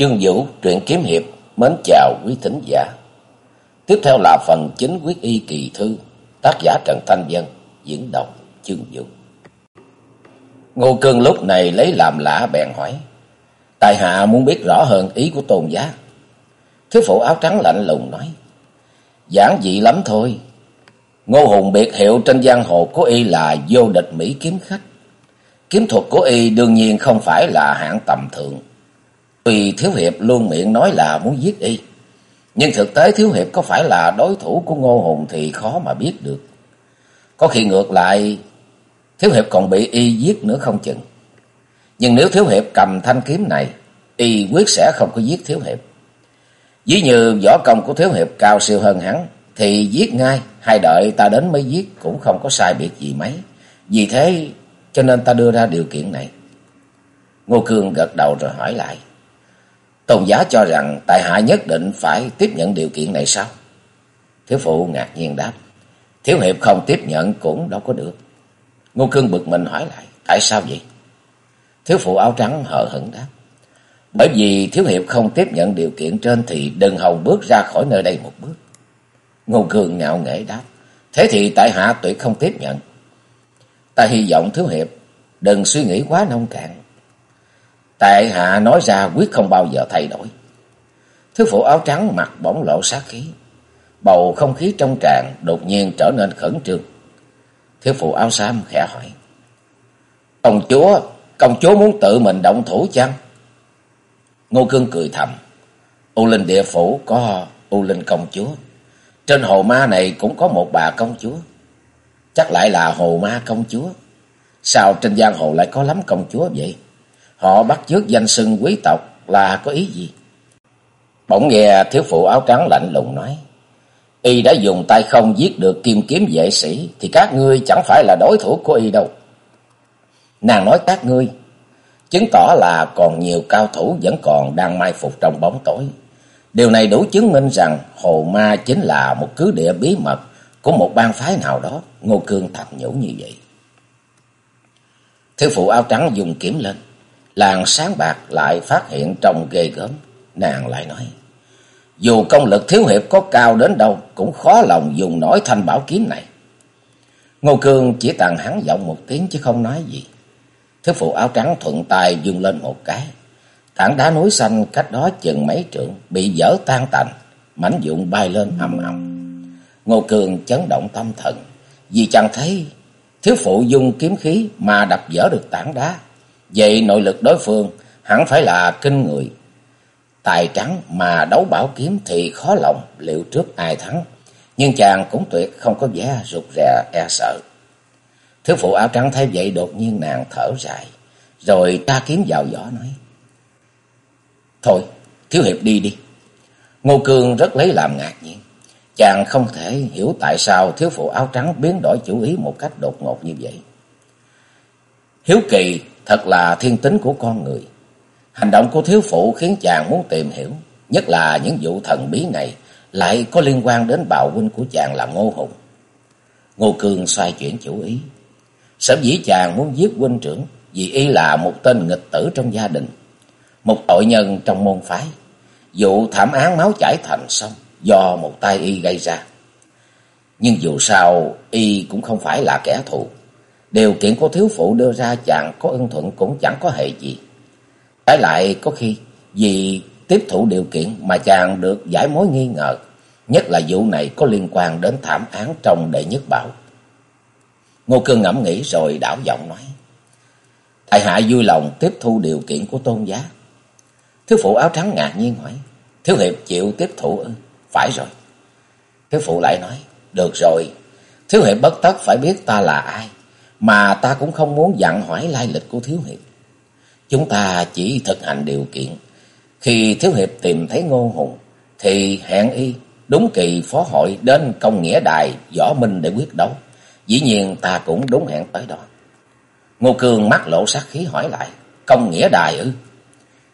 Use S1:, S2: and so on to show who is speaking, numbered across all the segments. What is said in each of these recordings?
S1: Chương Vũ, truyện kiếm hiệp, mến chào quý thính giả. Tiếp theo là phần chính quyết y kỳ thư, tác giả Trần Thanh Dân, diễn đọc Chương Vũ. Ngô Cương lúc này lấy làm lạ bèn hỏi, Tài hạ muốn biết rõ hơn ý của tôn giá. Thiếu phụ áo trắng lạnh lùng nói, giản dị lắm thôi. Ngô Hùng biệt hiệu trên giang hồ của y là vô địch Mỹ kiếm khách. Kiếm thuật của y đương nhiên không phải là hạng tầm thường Tuy Thiếu Hiệp luôn miệng nói là muốn giết y, nhưng thực tế Thiếu Hiệp có phải là đối thủ của Ngô Hùng thì khó mà biết được. Có khi ngược lại, Thiếu Hiệp còn bị y giết nữa không chừng. Nhưng nếu Thiếu Hiệp cầm thanh kiếm này, y quyết sẽ không có giết Thiếu Hiệp. dĩ như võ công của Thiếu Hiệp cao siêu hơn hắn, thì giết ngay, hay đợi ta đến mới giết cũng không có sai biệt gì mấy. Vì thế cho nên ta đưa ra điều kiện này. Ngô Cương gật đầu rồi hỏi lại. Tôn giá cho rằng tại hạ nhất định phải tiếp nhận điều kiện này sao? Thiếu phụ ngạc nhiên đáp. Thiếu hiệp không tiếp nhận cũng đâu có được. Ngô Cương bực mình hỏi lại. Tại sao vậy? Thiếu phụ áo trắng hờ hững đáp. Bởi vì thiếu hiệp không tiếp nhận điều kiện trên thì đừng hòng bước ra khỏi nơi đây một bước. Ngô Cương ngạo nghễ đáp. Thế thì tại hạ tuyệt không tiếp nhận. Ta hy vọng thiếu hiệp đừng suy nghĩ quá nông cạn. Tại hạ nói ra quyết không bao giờ thay đổi. Thiếu phụ áo trắng mặt bỗng lộ sát khí. Bầu không khí trong tràn đột nhiên trở nên khẩn trương. Thiếu phụ áo xám khẽ hỏi. Công chúa, công chúa muốn tự mình động thủ chăng? Ngô Cương cười thầm. U Linh địa phủ có U Linh công chúa. Trên hồ ma này cũng có một bà công chúa. Chắc lại là hồ ma công chúa. Sao trên giang hồ lại có lắm công chúa vậy? Họ bắt chước danh xưng quý tộc là có ý gì? Bỗng nghe thiếu phụ áo trắng lạnh lùng nói. Y đã dùng tay không giết được kim kiếm vệ sĩ thì các ngươi chẳng phải là đối thủ của Y đâu. Nàng nói các ngươi, chứng tỏ là còn nhiều cao thủ vẫn còn đang mai phục trong bóng tối. Điều này đủ chứng minh rằng Hồ Ma chính là một cứ địa bí mật của một bang phái nào đó. Ngô Cương thầm nhủ như vậy. Thiếu phụ áo trắng dùng kiếm lên làng sáng bạc lại phát hiện trông ghê gớm. Nàng lại nói, dù công lực thiếu hiệp có cao đến đâu, cũng khó lòng dùng nổi thanh bảo kiếm này. Ngô Cương chỉ tàn hắn giọng một tiếng chứ không nói gì. Thiếu phụ áo trắng thuận tay dùng lên một cái. Tảng đá núi xanh cách đó chừng mấy trượng, bị dở tan tành, mảnh dụng bay lên ầm ầm. Ngô Cương chấn động tâm thần, vì chẳng thấy thiếu phụ dùng kiếm khí mà đập dở được tảng đá. Vậy nội lực đối phương hẳn phải là kinh người. Tài trắng mà đấu bảo kiếm thì khó lòng liệu trước ai thắng. Nhưng chàng cũng tuyệt không có vẻ rụt rè e sợ. Thiếu phụ áo trắng thấy vậy đột nhiên nàng thở dài. Rồi ta kiếm vào gió nói. Thôi, thiếu hiệp đi đi. Ngô Cương rất lấy làm ngạc nhiên. Chàng không thể hiểu tại sao thiếu phụ áo trắng biến đổi chủ ý một cách đột ngột như vậy. Hiếu kỳ Thật là thiên tính của con người. Hành động của thiếu phụ khiến chàng muốn tìm hiểu. Nhất là những vụ thần bí này lại có liên quan đến bào huynh của chàng là Ngô Hùng. Ngô Cương xoay chuyển chủ ý. Sở dĩ chàng muốn giết huynh trưởng vì y là một tên nghịch tử trong gia đình. Một tội nhân trong môn phái. Vụ thảm án máu chảy thành sông do một tay y gây ra. Nhưng dù sao, y cũng không phải là kẻ thù. Điều kiện của thiếu phụ đưa ra chàng có ưng thuận cũng chẳng có hệ gì. Trái lại, có khi, vì tiếp thụ điều kiện mà chàng được giải mối nghi ngờ. Nhất là vụ này có liên quan đến thảm án trong đệ nhất bảo. Ngô Cương ngẫm nghĩ rồi đảo giọng nói. Tại hạ vui lòng tiếp thu điều kiện của tôn giá. Thiếu phụ áo trắng ngạc nhiên hỏi. Thiếu hiệp chịu tiếp thụ ư? Phải rồi. Thiếu phụ lại nói. Được rồi. Thiếu hiệp bất tất phải biết ta là ai. Mà ta cũng không muốn dặn hỏi lai lịch của Thiếu Hiệp. Chúng ta chỉ thực hành điều kiện. Khi Thiếu Hiệp tìm thấy Ngô Hùng, thì hẹn y đúng kỳ phó hội đến công nghĩa đài võ minh để quyết đấu. Dĩ nhiên ta cũng đúng hẹn tới đó. Ngô Cương mắt lộ sát khí hỏi lại, công nghĩa đài ư?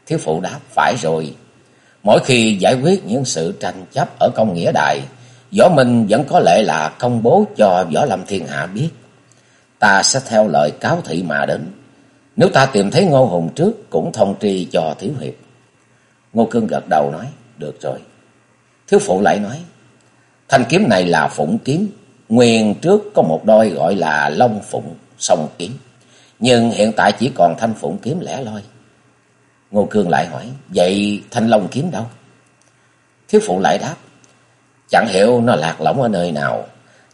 S1: Thiếu phụ đáp, phải rồi. Mỗi khi giải quyết những sự tranh chấp ở công nghĩa đài, võ minh vẫn có lệ là công bố cho võ lâm thiên hạ biết ta sẽ theo lời cáo thị mà đến. Nếu ta tìm thấy Ngô Hùng trước, cũng thông tri cho Thiếu Hiệp. Ngô Cương gật đầu nói, được rồi. Thiếu phụ lại nói, thanh kiếm này là phụng kiếm, nguyên trước có một đôi gọi là long phụng song kiếm, nhưng hiện tại chỉ còn thanh phụng kiếm lẻ loi. Ngô Cương lại hỏi, vậy thanh long kiếm đâu? Thiếu phụ lại đáp, chẳng hiểu nó lạc lõng ở nơi nào.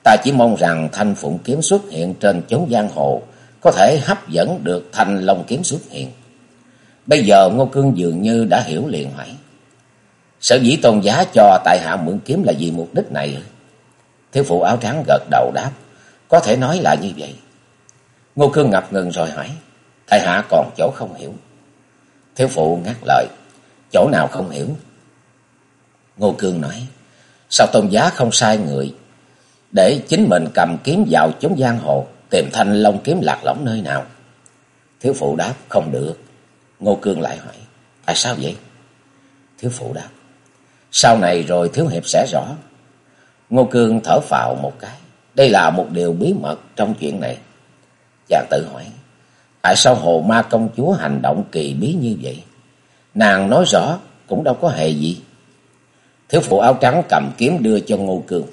S1: Ta chỉ mong rằng thanh phụng kiếm xuất hiện trên chốn giang hồ, có thể hấp dẫn được thanh long kiếm xuất hiện. Bây giờ Ngô Cương dường như đã hiểu liền hỏi. Sở dĩ tôn giá cho tại hạ mượn kiếm là vì mục đích này. Thiếu phụ áo trắng gật đầu đáp. Có thể nói là như vậy. Ngô Cương ngập ngừng rồi hỏi. Tại hạ còn chỗ không hiểu. Thiếu phụ ngắt lời. Chỗ nào không hiểu? Ngô Cương nói. Sao tôn giá không sai người. Để chính mình cầm kiếm vào chốn giang hồ. Tìm thanh long kiếm lạc lõng nơi nào. Thiếu phụ đáp. Không được. Ngô Cương lại hỏi. Tại sao vậy? Thiếu phụ đáp. Sau này rồi Thiếu Hiệp sẽ rõ. Ngô Cương thở phào một cái. Đây là một điều bí mật trong chuyện này. Chàng tự hỏi. Tại sao hồ ma công chúa hành động kỳ bí như vậy? Nàng nói rõ, cũng đâu có hề gì. Thiếu phụ áo trắng cầm kiếm đưa cho Ngô Cương.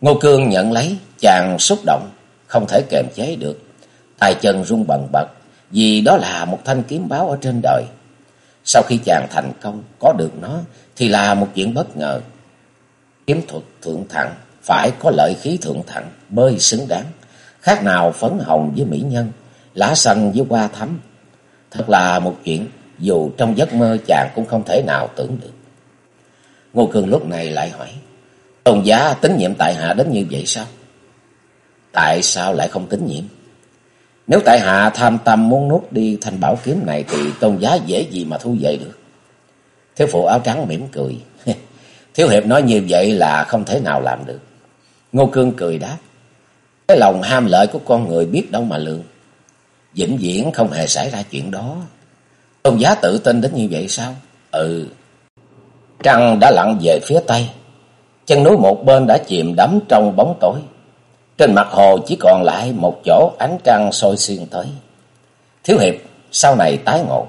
S1: Ngô Cương nhận lấy, chàng xúc động, không thể kềm chế được. Tay chân run bần bật, vì đó là một thanh kiếm báo ở trên đời. Sau khi chàng thành công có được nó thì là một chuyện bất ngờ. Kiếm thuật thượng thặng phải có lợi khí thượng thặng bơi xứng đáng, khác nào phấn hồng với mỹ nhân, lá xanh với hoa thắm. Thật là một chuyện dù trong giấc mơ chàng cũng không thể nào tưởng được. Ngô Cường lúc này lại hỏi, Tôn giá tín nhiệm tại hạ đến như vậy sao? Tại sao lại không tín nhiệm? Nếu tại hạ tham tâm muốn nuốt đi thanh bảo kiếm này thì tôn giá dễ gì mà thu về được. Thiếu phụ áo trắng mỉm cười. Thiếu hiệp nói như vậy là không thể nào làm được. Ngô Cương cười đáp. Cái lòng ham lợi của con người biết đâu mà lượng? Vĩnh viễn không hề xảy ra chuyện đó. Tôn giá tự tin đến như vậy sao? Ừ. Trăng đã lặn về phía tây. Chân núi một bên đã chìm đắm trong bóng tối. Trên mặt hồ chỉ còn lại một chỗ ánh trăng soi xuyên tới. Thiếu hiệp sau này tái ngộ.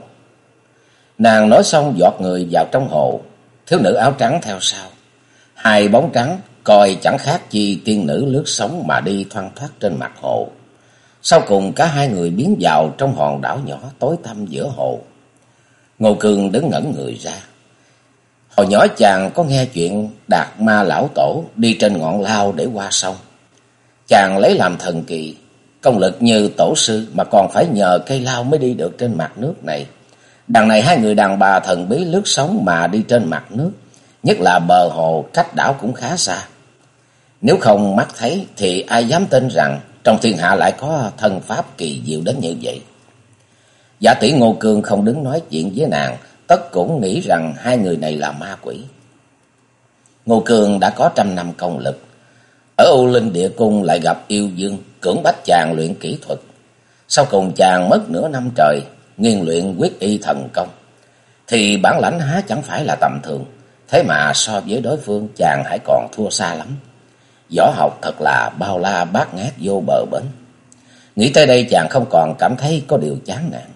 S1: Nàng nói xong giọt người vào trong hồ, thiếu nữ áo trắng theo sau. Hai bóng trắng coi chẳng khác chi tiên nữ lướt sóng mà đi thoăn thoát trên mặt hồ. Sau cùng cả hai người biến vào trong hòn đảo nhỏ tối tăm giữa hồ. Ngô Cương đứng ngẩn người ra. Hồi nhỏ chàng có nghe chuyện Đạt Ma Lão Tổ đi trên ngọn lao để qua sông. Chàng lấy làm thần kỳ, công lực như tổ sư mà còn phải nhờ cây lao mới đi được trên mặt nước này. Đằng này hai người đàn bà thần bí lướt sóng mà đi trên mặt nước, nhất là bờ hồ cách đảo cũng khá xa. Nếu không mắt thấy thì ai dám tin rằng trong thiên hạ lại có thân pháp kỳ diệu đến như vậy. Giả tỷ Ngô Cương không đứng nói chuyện với nàng, tất cũng nghĩ rằng hai người này là ma quỷ. Ngô cường đã có trăm năm công lực, ở U Linh Địa Cung lại gặp yêu dương, cưỡng bách chàng luyện kỹ thuật. Sau cùng chàng mất nửa năm trời, nghiên luyện quyết y thần công. Thì bản lãnh há chẳng phải là tầm thường. Thế mà so với đối phương chàng hãy còn thua xa lắm. Võ học thật là bao la bát ngát vô bờ bến. Nghĩ tới đây chàng không còn cảm thấy có điều chán nản.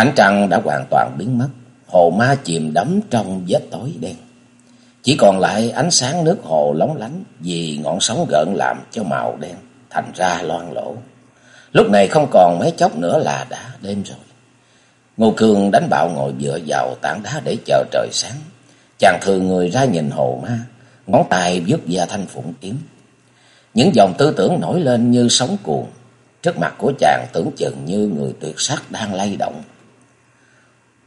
S1: Ánh trăng đã hoàn toàn biến mất. Hồ ma chìm đắm trong vết tối đen. Chỉ còn lại ánh sáng nước hồ lóng lánh vì ngọn sóng gợn làm cho màu đen thành ra loang lỗ. Lúc này không còn mấy chốc nữa là đã đêm rồi. Ngô Cương đánh bạo ngồi dựa vào tảng đá để chờ trời sáng. Chàng thường người ra nhìn hồ ma, ngón tay vứt ra thanh phụng kiếm. Những dòng tư tưởng nổi lên như sóng cuồng. Trước mặt của chàng tưởng chừng như người tuyệt sắc đang lay động.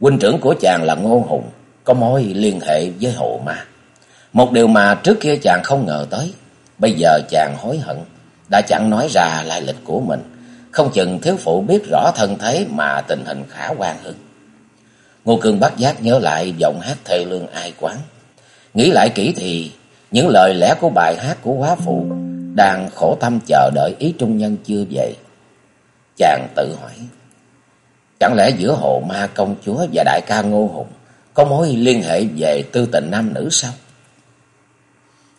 S1: Huynh trưởng của chàng là Ngô Hùng, có mối liên hệ với hộ ma. Một điều mà trước kia chàng không ngờ tới. Bây giờ chàng hối hận. Đã chẳng nói ra lai lịch của mình. Không chừng thiếu phụ biết rõ thân thế mà tình hình khả quan hơn. Ngô Cương bắt giác nhớ lại giọng hát thê lương ai quán. Nghĩ lại kỹ thì những lời lẽ của bài hát của quá phụ đang khổ tâm chờ đợi ý trung nhân chưa về. Chàng tự hỏi. Chẳng lẽ giữa hồ ma công chúa và đại ca Ngô Hùng có mối liên hệ về tư tình nam nữ sao?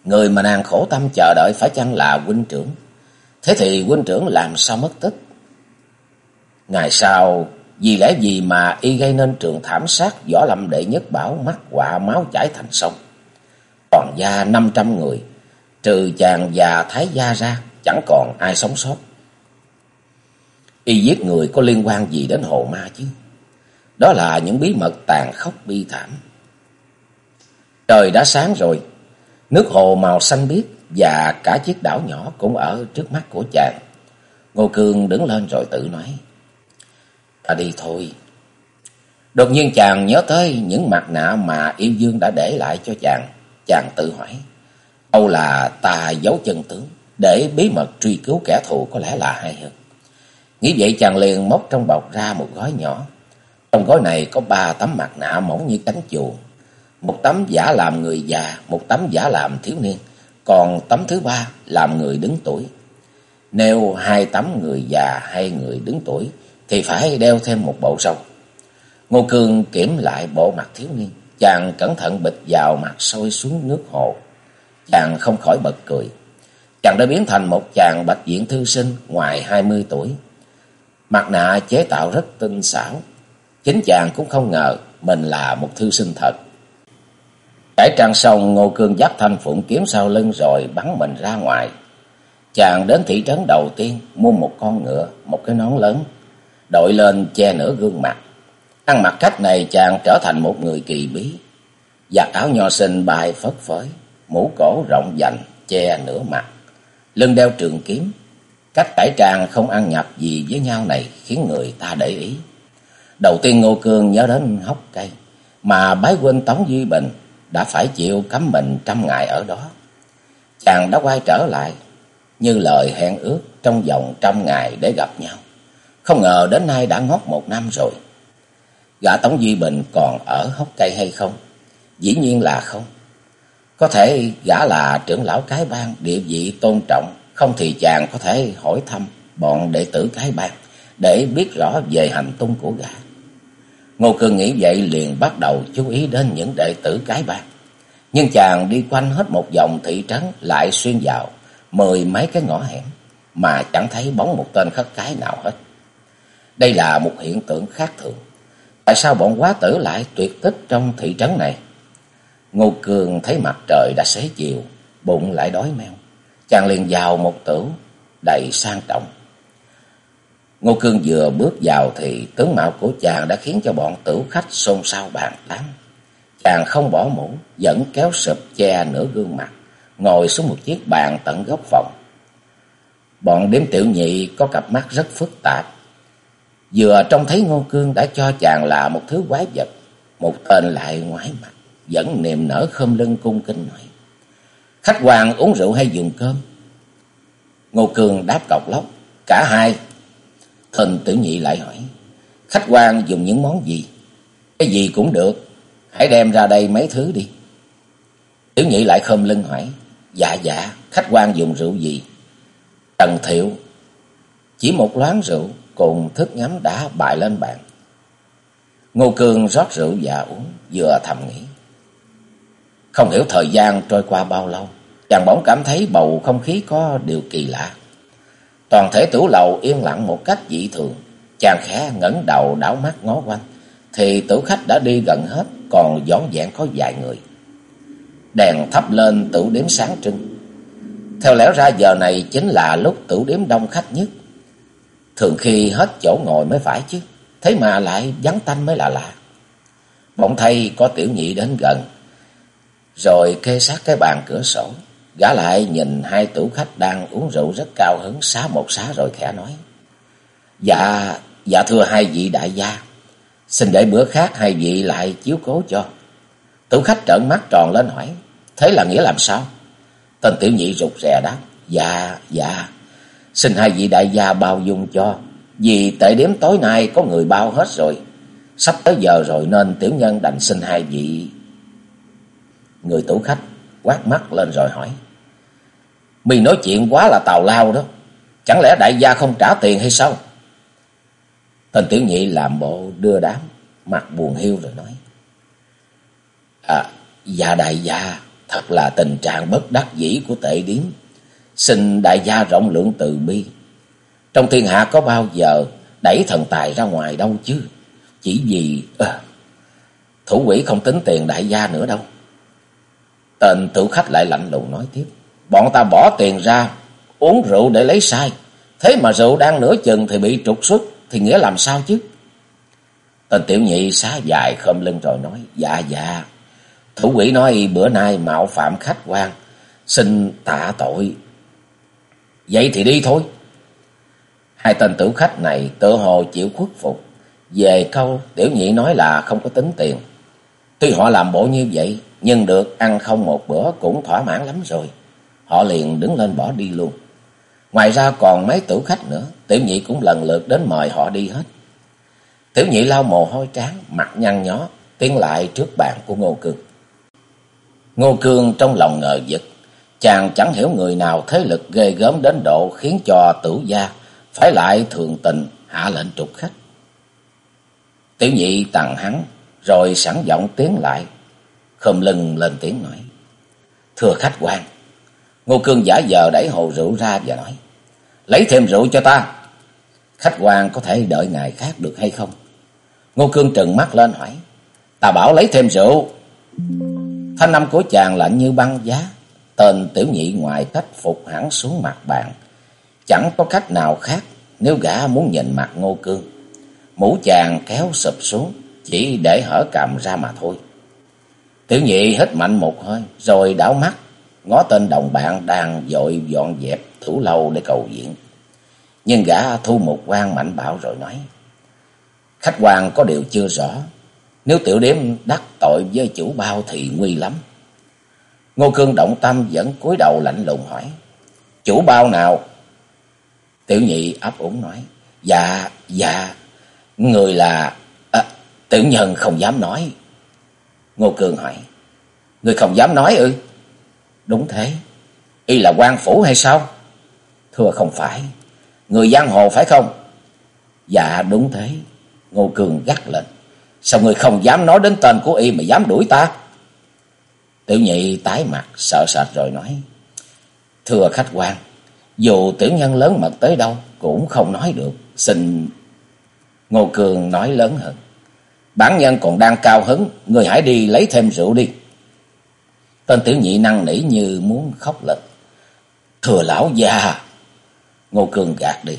S1: Người mà nàng khổ tâm chờ đợi phải chăng là huynh trưởng? Thế thì huynh trưởng làm sao mất tích? Ngày sau, Vì lẽ gì mà y gây nên trường thảm sát võ lâm đệ nhất bảo mắc quả máu chảy thành sông. Toàn gia năm trăm người, trừ chàng và thái gia ra, chẳng còn ai sống sót. Y giết người có liên quan gì đến hồ ma chứ? Đó là những bí mật tàn khốc bi thảm. Trời đã sáng rồi, nước hồ màu xanh biếc và cả chiếc đảo nhỏ cũng ở trước mắt của chàng. Ngô Cương đứng lên rồi tự nói. Ta đi thôi. Đột nhiên chàng nhớ tới những mặt nạ mà yêu dương đã để lại cho chàng. Chàng tự hỏi. Âu là ta giấu chân tướng để bí mật truy cứu kẻ thù có lẽ là hay hơn. Nghĩ vậy chàng liền móc trong bọc ra một gói nhỏ. Trong gói này có ba tấm mặt nạ mỏng như cánh chuồng, Một tấm giả làm người già, một tấm giả làm thiếu niên. Còn tấm thứ ba làm người đứng tuổi. Nếu hai tấm người già hay người đứng tuổi thì phải đeo thêm một bộ râu. Ngô Cương kiểm lại bộ mặt thiếu niên. Chàng cẩn thận bịch vào mặt sôi xuống nước hồ. Chàng không khỏi bật cười. Chàng đã biến thành một chàng bạch diện thư sinh ngoài hai mươi tuổi. Mặt nạ chế tạo rất tinh xảo. Chính chàng cũng không ngờ mình là một thư sinh thật. Cải trang xong Ngô Cương dắt thanh phụng kiếm sau lưng rồi bắn mình ra ngoài. Chàng đến thị trấn đầu tiên mua một con ngựa, một cái nón lớn, đội lên che nửa gương mặt. Ăn mặc cách này chàng trở thành một người kỳ bí. Giặt áo nho sinh bài phất phới, mũ cổ rộng dành, che nửa mặt. Lưng đeo trường kiếm. Cách cải trang không ăn nhập gì với nhau này khiến người ta để ý. Đầu tiên Ngô Cương nhớ đến hốc cây, mà bái quên Tống Duy Bình đã phải chịu cấm mình trăm ngày ở đó. Chàng đã quay trở lại, như lời hẹn ước trong vòng trăm ngày để gặp nhau. Không ngờ đến nay đã ngót một năm rồi. Gã Tống Duy Bình còn ở hốc cây hay không? Dĩ nhiên là không. Có thể gã là trưởng lão cái bang địa vị tôn trọng, không thì chàng có thể hỏi thăm bọn đệ tử cái bang để biết rõ về hành tung của gã. Ngô Cương nghĩ vậy liền bắt đầu chú ý đến những đệ tử cái bang. Nhưng chàng đi quanh hết một vòng thị trấn lại xuyên vào mười mấy cái ngõ hẻm mà chẳng thấy bóng một tên khất cái nào hết. Đây là một hiện tượng khác thường. Tại sao bọn quá tử lại tuyệt tích trong thị trấn này? Ngô Cường thấy mặt trời đã xế chiều, bụng lại đói meo. Chàng liền vào một tửu đầy sang trọng. Ngô Cương vừa bước vào thì tướng mạo của chàng đã khiến cho bọn tử khách xôn xao bàn tán. Chàng không bỏ mũ, vẫn kéo sụp che nửa gương mặt, ngồi xuống một chiếc bàn tận góc phòng. Bọn đếm tiểu nhị có cặp mắt rất phức tạp. Vừa trông thấy Ngô Cương đã cho chàng là một thứ quái vật, một tên lại ngoái mặt, vẫn niềm nở khom lưng cung kinh nói. Khách quan uống rượu hay dùng cơm? Ngô Cường đáp cọc lóc, cả hai. Thần tử nhị lại hỏi, khách quan dùng những món gì? Cái gì cũng được, hãy đem ra đây mấy thứ đi. Tiểu nhị lại khom lưng hỏi, dạ dạ, khách quan dùng rượu gì? Trần Thiệu, chỉ một loáng rượu cùng thức nhắm đã bại lên bàn. Ngô Cường rót rượu và uống, vừa thầm nghĩ. Không hiểu thời gian trôi qua bao lâu, chàng bỗng cảm thấy bầu không khí có điều kỳ lạ. Toàn thể tủ lầu yên lặng một cách dị thường, chàng khẽ ngẩng đầu đảo mắt ngó quanh, thì tử khách đã đi gần hết, còn dõn dẹn có vài người. Đèn thắp lên tủ đếm sáng trưng. Theo lẽ ra giờ này chính là lúc tủ đếm đông khách nhất. Thường khi hết chỗ ngồi mới phải chứ, thế mà lại vắng tanh mới là lạ. Bỗng thay có tiểu nhị đến gần, rồi kê sát cái bàn cửa sổ. Gã lại nhìn hai tủ khách đang uống rượu rất cao hứng xá một xá rồi khẽ nói. Dạ, dạ thưa hai vị đại gia, xin để bữa khác hai vị lại chiếu cố cho. Tủ khách trợn mắt tròn lên hỏi, thế là nghĩa làm sao? Tên tiểu nhị rụt rè đáp, dạ, dạ, xin hai vị đại gia bao dung cho, vì tệ điểm tối nay có người bao hết rồi. Sắp tới giờ rồi nên tiểu nhân đành xin hai vị Người tủ khách quát mắt lên rồi hỏi. Mi nói chuyện quá là tào lao đó. Chẳng lẽ đại gia không trả tiền hay sao? Tên tiểu nhị làm bộ đưa đám, mặt buồn hiu rồi nói. À, dạ đại gia, thật là tình trạng bất đắc dĩ của tệ điếm. Xin đại gia rộng lượng từ bi. Trong thiên hạ có bao giờ đẩy thần tài ra ngoài đâu chứ. Chỉ vì... À, thủ quỷ không tính tiền đại gia nữa đâu. Tên tử khách lại lạnh lùng nói tiếp. Bọn ta bỏ tiền ra uống rượu để lấy sai. Thế mà rượu đang nửa chừng thì bị trục xuất thì nghĩa làm sao chứ? Tên tiểu nhị xá dài khom lưng rồi nói. Dạ dạ. Thủ quỷ nói bữa nay mạo phạm khách quan. Xin tạ tội. Vậy thì đi thôi. Hai tên tử khách này tự hồ chịu khuất phục. Về câu tiểu nhị nói là không có tính tiền. Tuy họ làm bộ như vậy, nhưng được ăn không một bữa cũng thỏa mãn lắm rồi. Họ liền đứng lên bỏ đi luôn. Ngoài ra còn mấy tử khách nữa, tiểu nhị cũng lần lượt đến mời họ đi hết. Tiểu nhị lau mồ hôi trán, mặt nhăn nhó, tiến lại trước bàn của Ngô Cương. Ngô Cương trong lòng ngờ vực, chàng chẳng hiểu người nào thế lực ghê gớm đến độ khiến cho tử gia phải lại thường tình hạ lệnh trục khách. Tiểu nhị tặng hắn, rồi sẵn giọng tiến lại, khom lưng lên tiếng nói. Thưa khách quan, Ngô Cương giả giờ đẩy hồ rượu ra và nói. Lấy thêm rượu cho ta. Khách quan có thể đợi ngày khác được hay không? Ngô Cương trừng mắt lên hỏi. Ta bảo lấy thêm rượu. Thanh âm của chàng lạnh như băng giá. Tên tiểu nhị ngoài cách phục hẳn xuống mặt bàn. Chẳng có cách nào khác nếu gã muốn nhìn mặt Ngô Cương. Mũ chàng kéo sụp xuống, chỉ để hở cầm ra mà thôi. Tiểu nhị hít mạnh một hơi, rồi đảo mắt, ngó tên đồng bạn đang dội dọn dẹp thủ lâu để cầu viện. Nhưng gã thu một quan mạnh bảo rồi nói. Khách quan có điều chưa rõ, nếu tiểu điếm đắc tội với chủ bao thì nguy lắm. Ngô Cương động tâm vẫn cúi đầu lạnh lùng hỏi. Chủ bao nào? Tiểu nhị ấp úng nói. Dạ, dạ, người là... À, tiểu nhân không dám nói. Ngô Cường hỏi. Người không dám nói ư? Đúng thế. Y là quan phủ hay sao? Thưa không phải. Người giang hồ phải không? Dạ đúng thế. Ngô Cường gắt lên. Sao người không dám nói đến tên của y mà dám đuổi ta? Tiểu nhị tái mặt sợ sệt rồi nói. Thưa khách quan, dù tiểu nhân lớn mật tới đâu cũng không nói được. Xin... Ngô Cường nói lớn hơn. Bản nhân còn đang cao hứng, người hãy đi lấy thêm rượu đi. Tên tiểu nhị năng nỉ như muốn khóc lên. Thừa lão già. Ngô Cường gạt đi.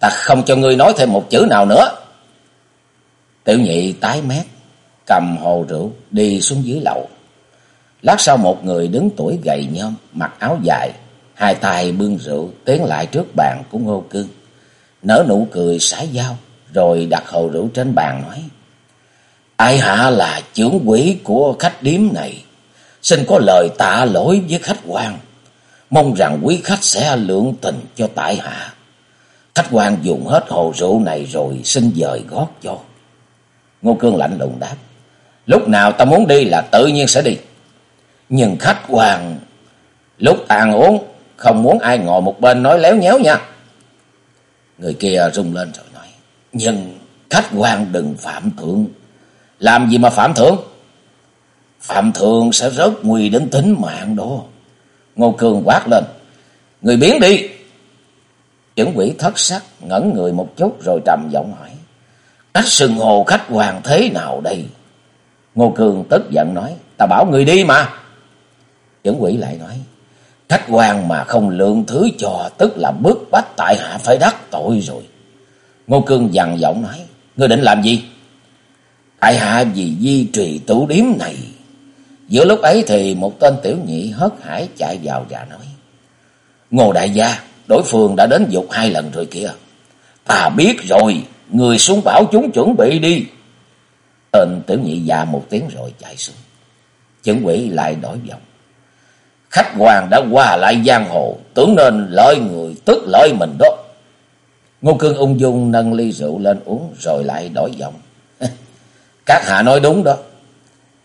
S1: Ta không cho ngươi nói thêm một chữ nào nữa. Tiểu nhị tái mét, cầm hồ rượu đi xuống dưới lầu. Lát sau một người đứng tuổi gầy nhom, mặc áo dài, hai tay bưng rượu tiến lại trước bàn của Ngô Cương. Nở nụ cười sải dao, rồi đặt hồ rượu trên bàn nói. Ai hạ là trưởng quỷ của khách điếm này. Xin có lời tạ lỗi với khách quan. Mong rằng quý khách sẽ lượng tình cho tại hạ. Khách quan dùng hết hồ rượu này rồi xin dời gót cho. Ngô Cương lạnh lùng đáp. Lúc nào ta muốn đi là tự nhiên sẽ đi. Nhưng khách quan, lúc tàn uống, không muốn ai ngồi một bên nói léo nhéo nha. Người kia rung lên rồi nói. Nhưng khách quan đừng phạm thượng. Làm gì mà phạm thượng? Phạm thượng sẽ rất nguy đến tính mạng đó. Ngô Cường quát lên. Người biến đi. Chuẩn quỷ thất sắc ngẩn người một chút rồi trầm giọng hỏi. Cách sừng hồ khách hoàng thế nào đây? Ngô Cường tức giận nói. Ta bảo người đi mà. Chuẩn quỷ lại nói. Khách hoàng mà không lượng thứ cho, tức là bức bách tại hạ phải đắc tội rồi. Ngô Cương dằn giọng nói. Ngươi định làm gì? Tại hạ vì di trì tủ điếm này. Giữa lúc ấy thì một tên tiểu nhị hớt hải chạy vào và nói. Ngô đại gia, đối phương đã đến dục hai lần rồi kìa. Ta biết rồi, người xuống bảo chúng chuẩn bị đi. Tên tiểu nhị già một tiếng rồi chạy xuống. Chứng quỷ lại đổi giọng. Khách hoàng đã qua lại giang hồ, tưởng nên lợi người tức lợi mình đó. Ngô Cương ung dung nâng ly rượu lên uống rồi lại đổi giọng. Các hạ nói đúng đó.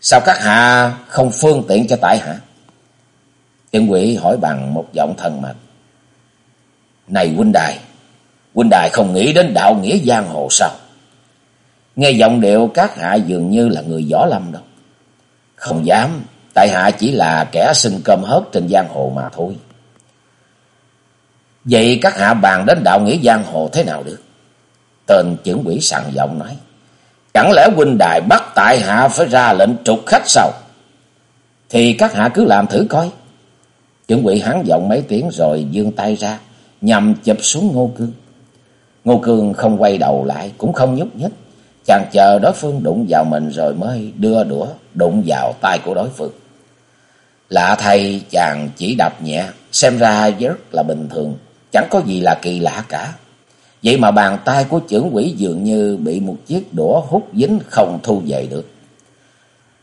S1: Sao các hạ không phương tiện cho tại hạ? Tiên quỷ hỏi bằng một giọng thần mật. Này huynh đài, huynh đài không nghĩ đến đạo nghĩa giang hồ sao? Nghe giọng điệu các hạ dường như là người võ lâm đâu. Không dám, tại hạ chỉ là kẻ sinh cơm hớt trên giang hồ mà thôi. Vậy các hạ bàn đến đạo nghĩa giang hồ thế nào được? Tên trưởng quỷ sẵn giọng nói. Chẳng lẽ huynh đài bắt tại hạ phải ra lệnh trục khách sao? Thì các hạ cứ làm thử coi. chuẩn quỷ hắn giọng mấy tiếng rồi dương tay ra, nhằm chụp xuống Ngô Cương. Ngô Cương không quay đầu lại, cũng không nhúc nhích. Chàng chờ đối phương đụng vào mình rồi mới đưa đũa đụng vào tay của đối phương. Lạ thay chàng chỉ đập nhẹ, xem ra rất là bình thường, chẳng có gì là kỳ lạ cả. Vậy mà bàn tay của trưởng quỷ dường như bị một chiếc đũa hút dính không thu về được.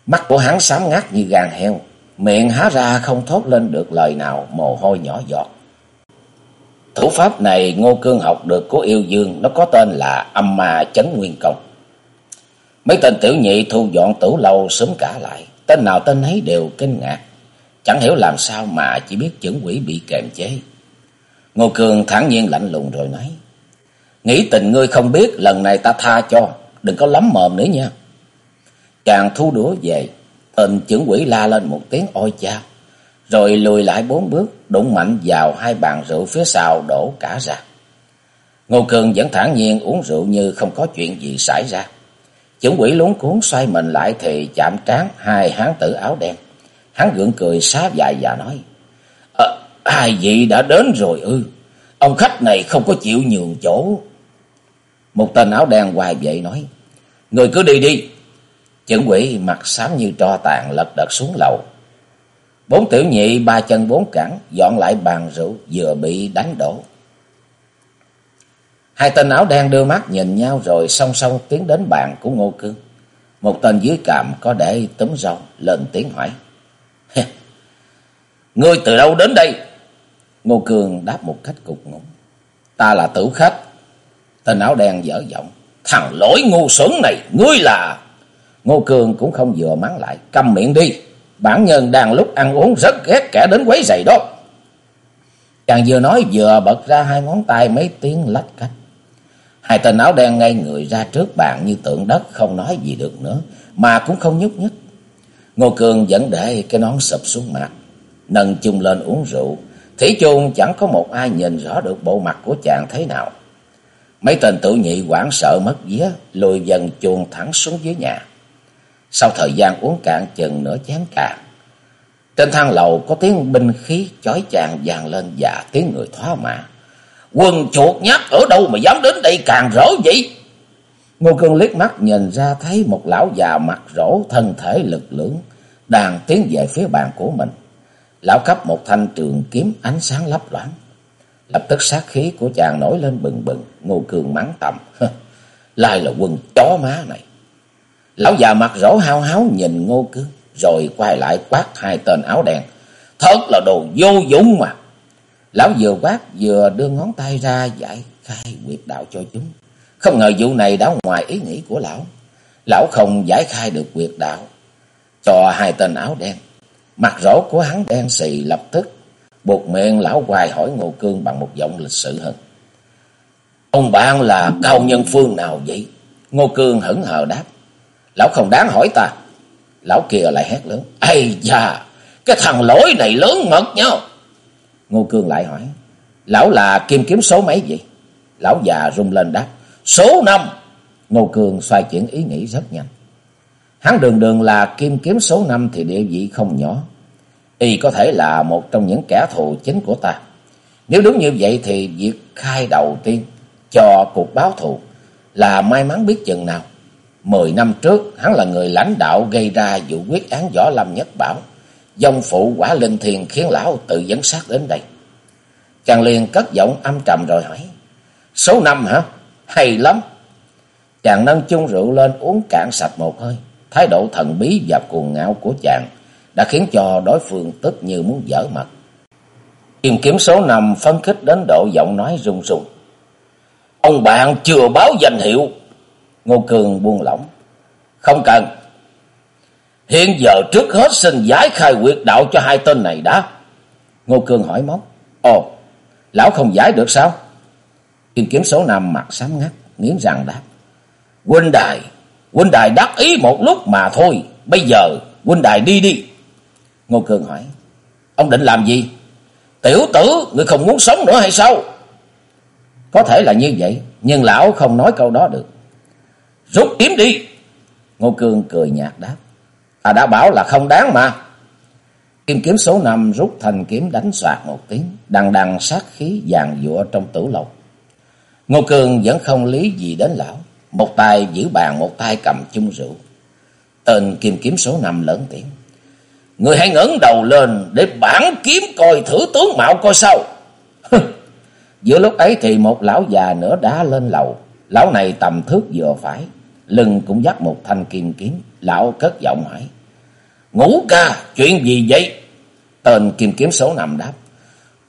S1: Mắt của hắn sám ngắt như gan heo, miệng há ra không thốt lên được lời nào, mồ hôi nhỏ giọt. Thủ pháp này Ngô Cương học được của yêu dương, nó có tên là âm ma chấn nguyên công. Mấy tên tiểu nhị thu dọn tủ lâu sớm cả lại, tên nào tên ấy đều kinh ngạc. Chẳng hiểu làm sao mà chỉ biết trưởng quỷ bị kềm chế. Ngô Cương thản nhiên lạnh lùng rồi nói. Nghĩ tình ngươi không biết, lần này ta tha cho, đừng có lắm mồm nữa nha. Chàng thu đũa về, tên trưởng quỷ la lên một tiếng ôi cha, rồi lùi lại bốn bước, đụng mạnh vào hai bàn rượu phía sau đổ cả ra. Ngô Cường vẫn thản nhiên uống rượu như không có chuyện gì xảy ra. trưởng quỷ luống cuốn xoay mình lại thì chạm trán hai hán tử áo đen. Hắn gượng cười xá dài và nói, ờ, hai vị đã đến rồi ư, ông khách này không có chịu nhường chỗ. Một tên áo đen hoài vậy nói, Người cứ đi đi. Chẩn quỷ mặt xám như tro tàn lật đật xuống lầu. Bốn tiểu nhị ba chân bốn cẳng dọn lại bàn rượu vừa bị đánh đổ. Hai tên áo đen đưa mắt nhìn nhau rồi song song tiến đến bàn của Ngô Cương. Một tên dưới cằm có để tấm râu lên tiếng hỏi. Ngươi từ đâu đến đây? Ngô Cương đáp một cách cục ngủng. Ta là tử khách. Tên áo đen dở giọng. Thằng lỗi ngu xuẩn này, ngươi là... Ngô Cường cũng không vừa mắng lại. Câm miệng đi. Bản nhân đang lúc ăn uống rất ghét kẻ đến quấy giày đó. Chàng vừa nói vừa bật ra hai ngón tay mấy tiếng lách cách. Hai tên áo đen ngay người ra trước bàn như tượng đất không nói gì được nữa. Mà cũng không nhúc nhích. Ngô Cường vẫn để cái nón sụp xuống mặt. Nâng chung lên uống rượu. Thủy chung chẳng có một ai nhìn rõ được bộ mặt của chàng thế nào. Mấy tên tử nhị quảng sợ mất vía, lùi dần chuồn thẳng xuống dưới nhà. Sau thời gian uống cạn chừng nửa chén cạn, trên thang lầu có tiếng binh khí chói chang vang lên và tiếng người thoá mạ. Quần chuột nhát ở đâu mà dám đến đây càng rỡ vậy? Ngô Cương liếc mắt nhìn ra thấy một lão già mặt rỗ thân thể lực lưỡng đang tiến về phía bàn của mình. Lão cấp một thanh trường kiếm ánh sáng lấp loáng. Lập tức sát khí của chàng nổi lên bừng bừng, Ngô Cương mắng tầm. Lai là quân chó má này. Lão già mặt rỗ hao háo nhìn Ngô Cương, rồi quay lại quát hai tên áo đen. Thật là đồ vô dụng mà. Lão vừa quát vừa đưa ngón tay ra giải khai quyệt đạo cho chúng. Không ngờ vụ này đã ngoài ý nghĩ của lão. Lão không giải khai được quyệt đạo. Cho hai tên áo đen. Mặt rỗ của hắn đen xì lập tức. Buộc miệng lão hoài hỏi Ngô Cương bằng một giọng lịch sự hơn. Ông bạn là cao nhân phương nào vậy? Ngô Cương hững hờ đáp. Lão không đáng hỏi ta. Lão kia lại hét lớn. Ây da, cái thằng lỗi này lớn mật nhau. Ngô Cương lại hỏi. Lão là kim kiếm số mấy vậy? Lão già rung lên đáp. Số năm. Ngô Cương xoay chuyển ý nghĩ rất nhanh. Hắn đường đường là kim kiếm số năm thì địa vị không nhỏ. Y có thể là một trong những kẻ thù chính của ta. Nếu đúng như vậy thì việc khai đầu tiên cho cuộc báo thù là may mắn biết chừng nào. Mười năm trước, hắn là người lãnh đạo gây ra vụ quyết án võ lâm nhất bảo. Dông phụ quả linh thiền khiến lão tự dẫn sát đến đây. Chàng liền cất giọng âm trầm rồi hỏi. Số năm hả? Hay lắm. Chàng nâng chung rượu lên uống cạn sạch một hơi. Thái độ thần bí và cuồng ngạo của chàng đã khiến cho đối phương tức như muốn dở mặt. Kim kiếm số năm phấn khích đến độ giọng nói rung rung. Ông bạn chưa báo danh hiệu. Ngô Cường buông lỏng. Không cần. Hiện giờ trước hết xin giải khai quyệt đạo cho hai tên này đã. Ngô Cường hỏi móc. Ồ, lão không giải được sao? Kim kiếm số năm mặt sám ngắt, nghiến răng đáp. Huynh đài, huynh đài đắc ý một lúc mà thôi. Bây giờ huynh đài đi đi. Ngô Cường hỏi. Ông định làm gì? Tiểu tử, người không muốn sống nữa hay sao? Có thể là như vậy, nhưng lão không nói câu đó được. Rút kiếm đi! Ngô Cường cười nhạt đáp. Ta đã bảo là không đáng mà. Kim kiếm số 5 rút thành kiếm đánh soạt một tiếng, đằng đằng sát khí vàng dụa trong tử lầu. Ngô Cường vẫn không lý gì đến lão, một tay giữ bàn, một tay cầm chung rượu. Tên kim kiếm số 5 lớn tiếng. Người hãy ngẩng đầu lên để bản kiếm coi thử tướng mạo coi sao. Giữa lúc ấy thì một lão già nữa đã lên lầu. Lão này tầm thước vừa phải, lưng cũng dắt một thanh kim kiếm. Lão cất giọng hỏi. Ngũ ca, chuyện gì vậy? Tên kim kiếm số năm đáp.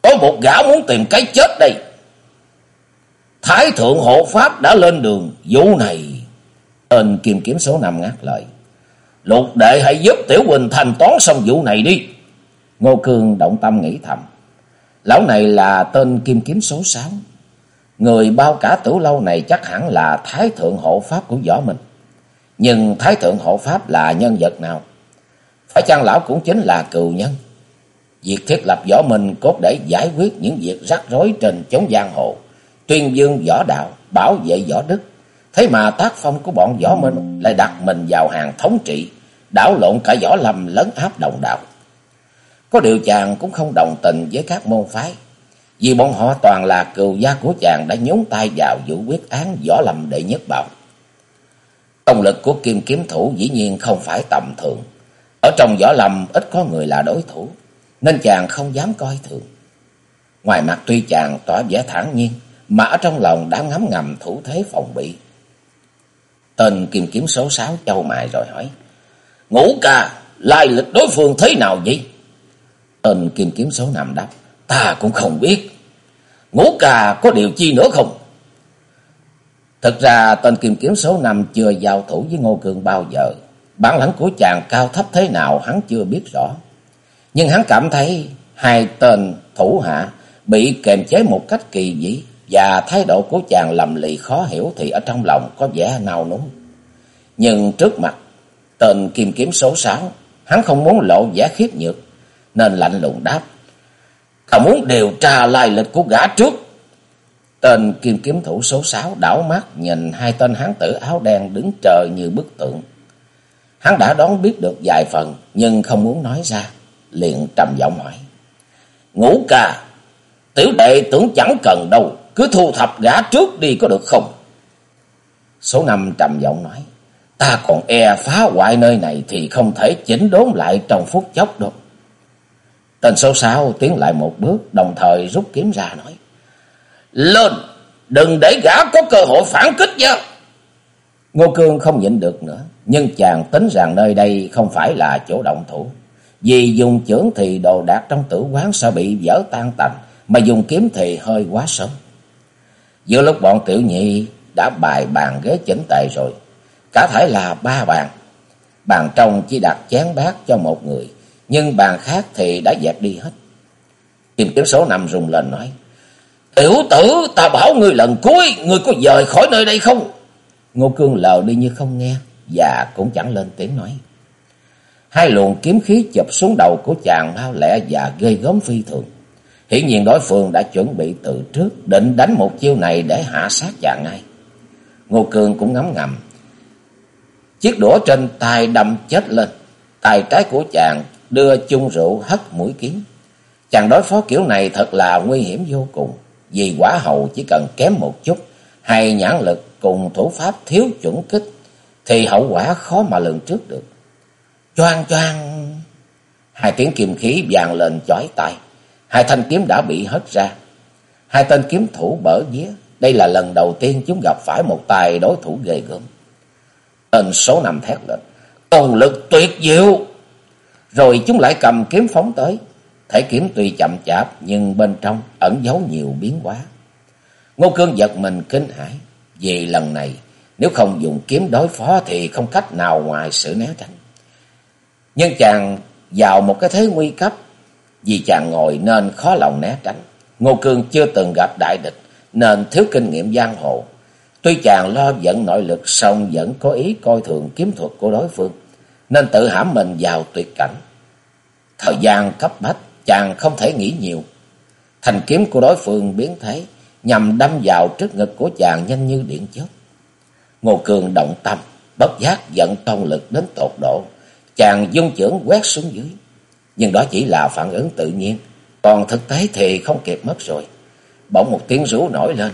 S1: Có một gã muốn tìm cái chết đây. Thái thượng hộ pháp đã lên đường, vụ này. Tên kim kiếm số năm ngắt lời. Lục đệ hãy giúp Tiểu Quỳnh thành toán xong vụ này đi. Ngô Cương động tâm nghĩ thầm. Lão này là tên kim kiếm số 6. Người bao cả tử lâu này chắc hẳn là Thái Thượng Hộ Pháp của võ mình. Nhưng Thái Thượng Hộ Pháp là nhân vật nào? Phải chăng lão cũng chính là cừu nhân? Việc thiết lập võ mình cốt để giải quyết những việc rắc rối trên chốn giang hồ. Tuyên dương võ đạo, bảo vệ võ đức. Thế mà tác phong của bọn võ minh lại đặt mình vào hàng thống trị, đảo lộn cả võ lâm lấn áp đồng đạo. Có điều chàng cũng không đồng tình với các môn phái. Vì bọn họ toàn là cừu gia của chàng đã nhúng tay vào vụ quyết án võ lâm đệ nhất bảo. Công lực của kim kiếm thủ dĩ nhiên không phải tầm thường. Ở trong võ lâm ít có người là đối thủ, nên chàng không dám coi thường. Ngoài mặt tuy chàng tỏ vẻ thản nhiên, mà ở trong lòng đã ngấm ngầm thủ thế phòng bị. Tên kim kiếm số sáu châu mài rồi hỏi, Ngũ ca, lai lịch đối phương thế nào vậy? Tên kim kiếm số năm đáp, ta cũng không biết. Ngũ ca có điều chi nữa không? Thực ra tên kim kiếm số năm chưa giao thủ với Ngô Cường bao giờ. Bản lãnh của chàng cao thấp thế nào hắn chưa biết rõ. Nhưng hắn cảm thấy hai tên thủ hạ bị kềm chế một cách kỳ dĩ và thái độ của chàng lầm lì khó hiểu thì ở trong lòng có vẻ nao núng. Nhưng trước mặt tên kim kiếm số sáu, hắn không muốn lộ vẻ khiếp nhược nên lạnh lùng đáp. Ta muốn điều tra lai lịch của gã trước. Tên kim kiếm thủ số sáu đảo mắt nhìn hai tên hán tử áo đen đứng chờ như bức tượng. Hắn đã đoán biết được vài phần nhưng không muốn nói ra, liền trầm giọng hỏi. Ngũ ca, tiểu đệ tưởng chẳng cần đâu, cứ thu thập gã trước đi có được không? Số năm trầm giọng nói. Ta còn e phá hoại nơi này thì không thể chỉnh đốn lại trong phút chốc đâu. Tên số sáu tiến lại một bước, đồng thời rút kiếm ra nói. Lên, đừng để gã có cơ hội phản kích nha. Ngô Cương không nhịn được nữa, nhưng chàng tính rằng nơi đây không phải là chỗ động thủ. Vì dùng chưởng thì đồ đạc trong tử quán sẽ bị vỡ tan tành, mà dùng kiếm thì hơi quá sớm. Giữa lúc bọn tiểu nhị đã bài bàn ghế chỉnh tề rồi, cả thể là ba bàn. Bàn trong chỉ đặt chén bát cho một người, nhưng bàn khác thì đã dẹp đi hết. Kim kiếm số năm rùng lên nói, Tiểu tử, ta bảo ngươi lần cuối, ngươi có dời khỏi nơi đây không? Ngô Cương lờ đi như không nghe, và cũng chẳng lên tiếng nói. Hai luồng kiếm khí chụp xuống đầu của chàng mau lẹ và gây gớm phi thường. Hiển nhiên đối phương đã chuẩn bị từ trước, định đánh một chiêu này để hạ sát chàng ngay. Ngô Cường cũng ngấm ngầm. Chiếc đũa trên tay đâm chết lên, tay trái của chàng đưa chung rượu hất mũi kiếm. Chàng đối phó kiểu này thật là nguy hiểm vô cùng, vì quả hậu chỉ cần kém một chút, hay nhãn lực cùng thủ pháp thiếu chuẩn kích, thì hậu quả khó mà lường trước được. Choang choang, hai tiếng kiềm khí vàng lên chói tai, hai thanh kiếm đã bị hất ra. Hai tên kiếm thủ bở vía, đây là lần đầu tiên chúng gặp phải một tài đối thủ ghê gớm. Tên số năm thét lên, công lực tuyệt diệu. Rồi chúng lại cầm kiếm phóng tới. Thể kiếm tuy chậm chạp nhưng bên trong ẩn giấu nhiều biến hóa. Ngô Cương giật mình kinh hãi. Vì lần này nếu không dùng kiếm đối phó thì không cách nào ngoài sự né tránh. Nhưng chàng vào một cái thế nguy cấp. Vì chàng ngồi nên khó lòng né tránh. Ngô Cương chưa từng gặp đại địch nên thiếu kinh nghiệm giang hồ. Tuy chàng lo dẫn nội lực song vẫn có ý coi thường kiếm thuật của đối phương nên tự hãm mình vào tuyệt cảnh. Thời gian cấp bách, chàng không thể nghĩ nhiều. Thành kiếm của đối phương biến thế, nhằm đâm vào trước ngực của chàng nhanh như điện chớp. Ngô Cường động tâm, bất giác giận tông lực đến tột độ, chàng dung chưởng quét xuống dưới. Nhưng đó chỉ là phản ứng tự nhiên, còn thực tế thì không kịp mất rồi. Bỗng một tiếng rú nổi lên.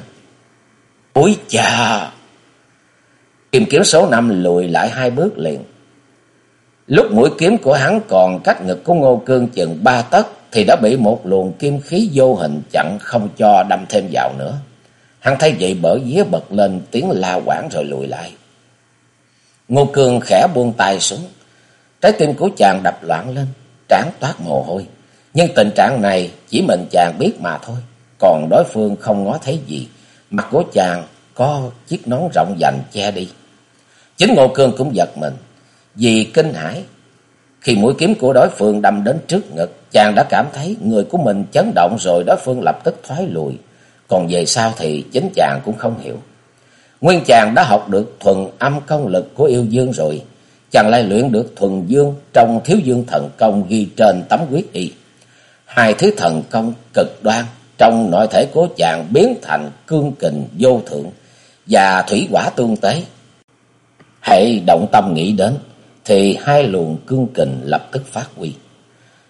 S1: Úi chà! Kim kiếm số năm lùi lại hai bước liền. Lúc mũi kiếm của hắn còn cách ngực của Ngô Cương chừng ba tấc thì đã bị một luồng kim khí vô hình chặn không cho đâm thêm vào nữa. Hắn thấy vậy bở vía bật lên tiếng la quảng rồi lùi lại. Ngô Cương khẽ buông tay xuống. Trái tim của chàng đập loạn lên, trán toát mồ hôi. Nhưng tình trạng này chỉ mình chàng biết mà thôi. Còn đối phương không ngó thấy gì. Mặt của chàng có chiếc nón rộng dành che đi. Chính Ngô Cương cũng giật mình. Vì kinh hãi khi mũi kiếm của đối phương đâm đến trước ngực, chàng đã cảm thấy người của mình chấn động rồi đối phương lập tức thoái lùi. Còn về sau thì chính chàng cũng không hiểu. Nguyên chàng đã học được thuần âm công lực của yêu dương rồi. Chàng lại luyện được thuần dương trong thiếu dương thần công ghi trên tấm quyết y. Hai thứ thần công cực đoan trong nội thể của chàng biến thành cương kình vô thượng và thủy quả tương tế. Hãy động tâm nghĩ đến thì hai luồng cương kình lập tức phát huy.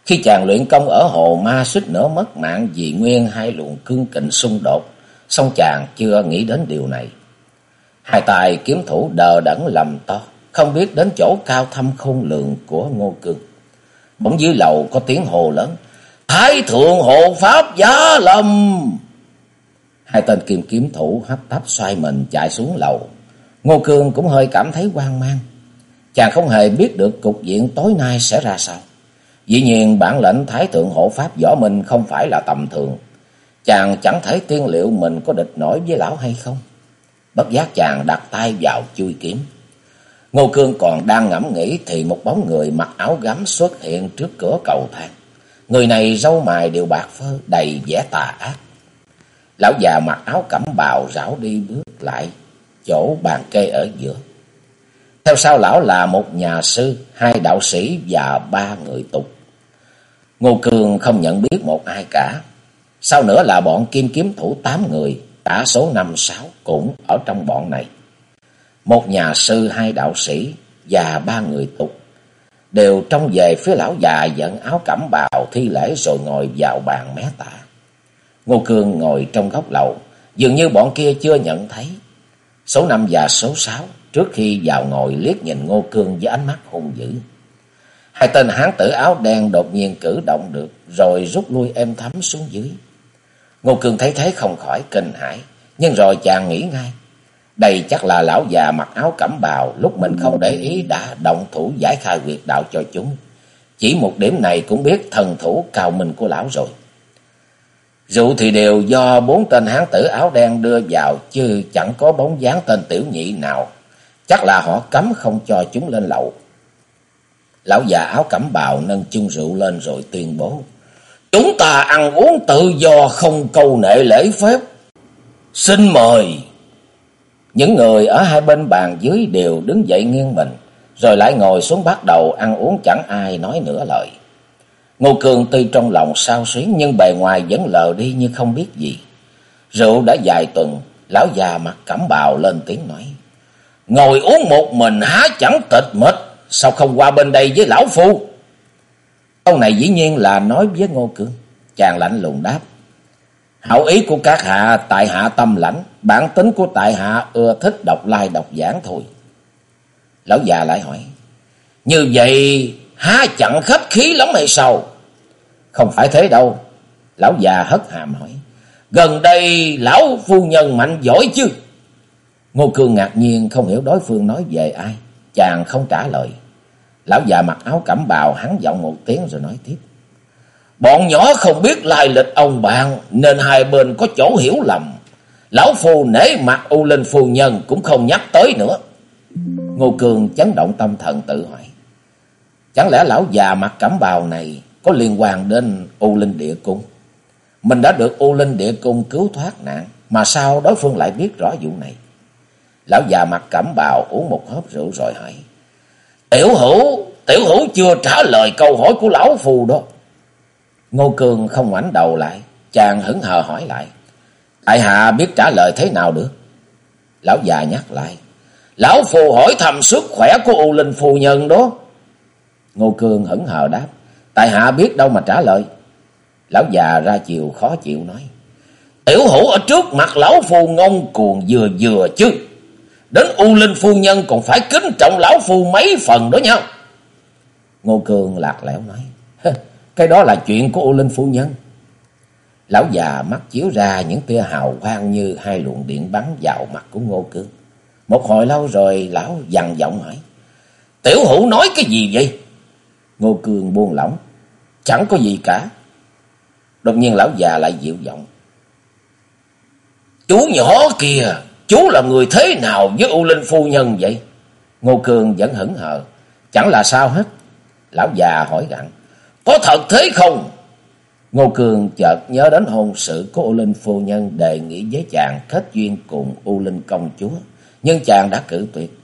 S1: Khi chàng luyện công ở hồ ma suýt nữa mất mạng vì nguyên hai luồng cương kình xung đột, song chàng chưa nghĩ đến điều này. Hai tài kiếm thủ đờ đẫn lầm to, không biết đến chỗ cao thâm khôn lượng của Ngô Cương. Bỗng dưới lầu có tiếng hồ lớn, Thái thượng hộ pháp giá lâm! Hai tên kim kiếm thủ hấp tấp xoay mình chạy xuống lầu. Ngô Cương cũng hơi cảm thấy hoang mang. Chàng không hề biết được cục diện tối nay sẽ ra sao. Dĩ nhiên bản lệnh Thái Thượng Hộ Pháp võ mình không phải là tầm thường. Chàng chẳng thể tiên liệu mình có địch nổi với lão hay không. Bất giác chàng đặt tay vào chui kiếm. Ngô Cương còn đang ngẫm nghĩ thì một bóng người mặc áo gấm xuất hiện trước cửa cầu thang. Người này râu mài đều bạc phơ, đầy vẻ tà ác. Lão già mặc áo cẩm bào rảo đi bước lại chỗ bàn kê ở giữa. Theo sau lão là một nhà sư, hai đạo sĩ và ba người tục. Ngô Cường không nhận biết một ai cả. Sau nữa là bọn kim kiếm thủ tám người, cả số năm sáu cũng ở trong bọn này. Một nhà sư, hai đạo sĩ và ba người tục đều trông về phía lão già dẫn áo cẩm bào thi lễ rồi ngồi vào bàn mé tạ. Ngô Cương ngồi trong góc lầu, dường như bọn kia chưa nhận thấy. Số năm và số sáu trước khi vào ngồi liếc nhìn Ngô Cương với ánh mắt hung dữ. Hai tên hán tử áo đen đột nhiên cử động được, rồi rút lui êm thấm xuống dưới. Ngô Cương thấy thế không khỏi kinh hãi, nhưng rồi chàng nghĩ ngay. Đây chắc là lão già mặc áo cẩm bào, lúc mình không để ý đã động thủ giải khai quyệt đạo cho chúng. Chỉ một điểm này cũng biết thần thủ cao minh của lão rồi. Rượu thì đều do bốn tên hán tử áo đen đưa vào, chứ chẳng có bóng dáng tên tiểu nhị nào Chắc là họ cấm không cho chúng lên lậu. Lão già áo cẩm bào nâng chung rượu lên rồi tuyên bố. Chúng ta ăn uống tự do không câu nệ lễ phép. Xin mời. Những người ở hai bên bàn dưới đều đứng dậy nghiêng mình. Rồi lại ngồi xuống bắt đầu ăn uống chẳng ai nói nửa lời. Ngô Cường tuy trong lòng sao xuyến nhưng bề ngoài vẫn lờ đi như không biết gì. Rượu đã dài tuần, lão già mặt cẩm bào lên tiếng nói. Ngồi uống một mình há chẳng tịch mệt. Sao không qua bên đây với lão phu? Câu này dĩ nhiên là nói với Ngô Cường. Chàng lạnh lùng đáp. Hảo ý của các hạ, tại hạ tâm lãnh. Bản tính của tại hạ ưa thích đọc lai đọc giảng thôi. Lão già lại hỏi. Như vậy, há chẳng khách khí lắm hay sao? Không phải thế đâu. Lão già hất hàm hỏi. Gần đây lão phu nhân mạnh giỏi chứ? Ngô Cương ngạc nhiên, không hiểu đối phương nói về ai. Chàng không trả lời. Lão già mặc áo cẩm bào, hắn giọng một tiếng rồi nói tiếp. Bọn nhỏ không biết lai lịch ông bạn nên hai bên có chỗ hiểu lầm. Lão phù nể mặt U Linh phu nhân cũng không nhắc tới nữa. Ngô cường chấn động tâm thần tự hỏi. Chẳng lẽ lão già mặt cẩm bào này có liên quan đến U Linh Địa Cung? Mình đã được U Linh Địa Cung cứu thoát nạn, mà sao đối phương lại biết rõ vụ này? Lão già mặt cẩm bào uống một hớp rượu rồi hỏi. Tiểu hữu, tiểu hữu chưa trả lời câu hỏi của lão phù đó. Ngô Cường không ngoảnh đầu lại, chàng hững hờ hỏi lại. Tại hạ biết trả lời thế nào được. Lão già nhắc lại. Lão phù hỏi thầm sức khỏe của U Linh Phu Nhân đó. Ngô Cương hững hờ đáp. Tại hạ biết đâu mà trả lời. Lão già ra chiều khó chịu nói. Tiểu hữu ở trước mặt lão phu ngông cuồng vừa vừa chứ. Đến U Linh Phu Nhân còn phải kính trọng lão phu mấy phần đó nha. Ngô Cương lạc lẽo nói. Cái đó là chuyện của U Linh Phu Nhân. Lão già mắt chiếu ra những tia hào quang như hai luồng điện bắn vào mặt của Ngô Cương. Một hồi lâu rồi lão dằn giọng hỏi. Tiểu hữu nói cái gì vậy? Ngô Cương buông lỏng. Chẳng có gì cả. Đột nhiên lão già lại dịu giọng. Chú nhỏ kìa, chú là người thế nào với U Linh Phu Nhân vậy? Ngô Cương vẫn hững hờ. Chẳng là sao hết. Lão già hỏi gặn. Có thật thế không? Ngô Cường chợt nhớ đến hôn sự của U Linh Phu Nhân đề nghị với chàng kết duyên cùng U Linh Công Chúa. Nhưng chàng đã cử tuyệt.